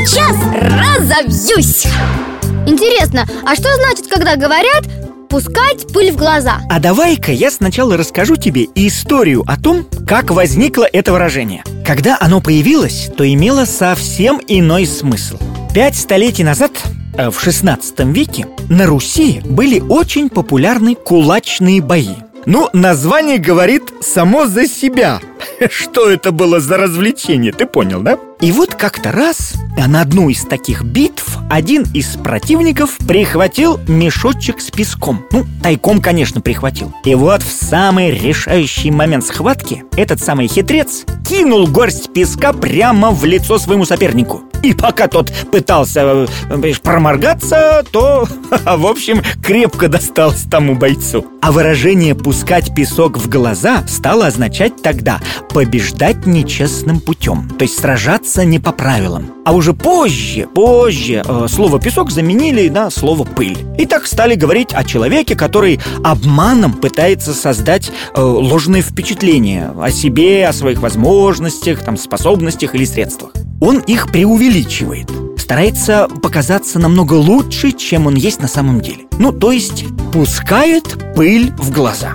разобьюсь Интересно, а что значит, когда говорят пускать пыль в глаза? А давай-ка я сначала расскажу тебе историю о том, как возникло это выражение Когда оно появилось, то имело совсем иной смысл Пять столетий назад э, в 16 веке на Руси были очень популярны кулачные бои. Ну, название говорит само за себя. Что это было за развлечение, ты понял, да? И вот как-то раз на одну из таких битв один из противников прихватил мешочек с песком. Ну, тайком, конечно, прихватил. И вот в самый решающий момент схватки этот самый хитрец кинул горсть песка прямо в лицо своему сопернику. И пока тот пытался э, проморгаться, то, в общем, крепко досталось тому бойцу. А выражение «пускать песок в глаза» стало означать тогда побеждать нечестным путем, то есть сражаться не по правилам. А уже позже, позже э, слово «песок» заменили на слово «пыль. И так стали говорить о человеке, который обманом пытается создать э, ложное впечатление о себе, о своих возможностях, там, способностях или средствах. Он их преувеличивает старается показаться намного лучше, чем он есть на самом деле. Ну, то есть пускает пыль в глаза.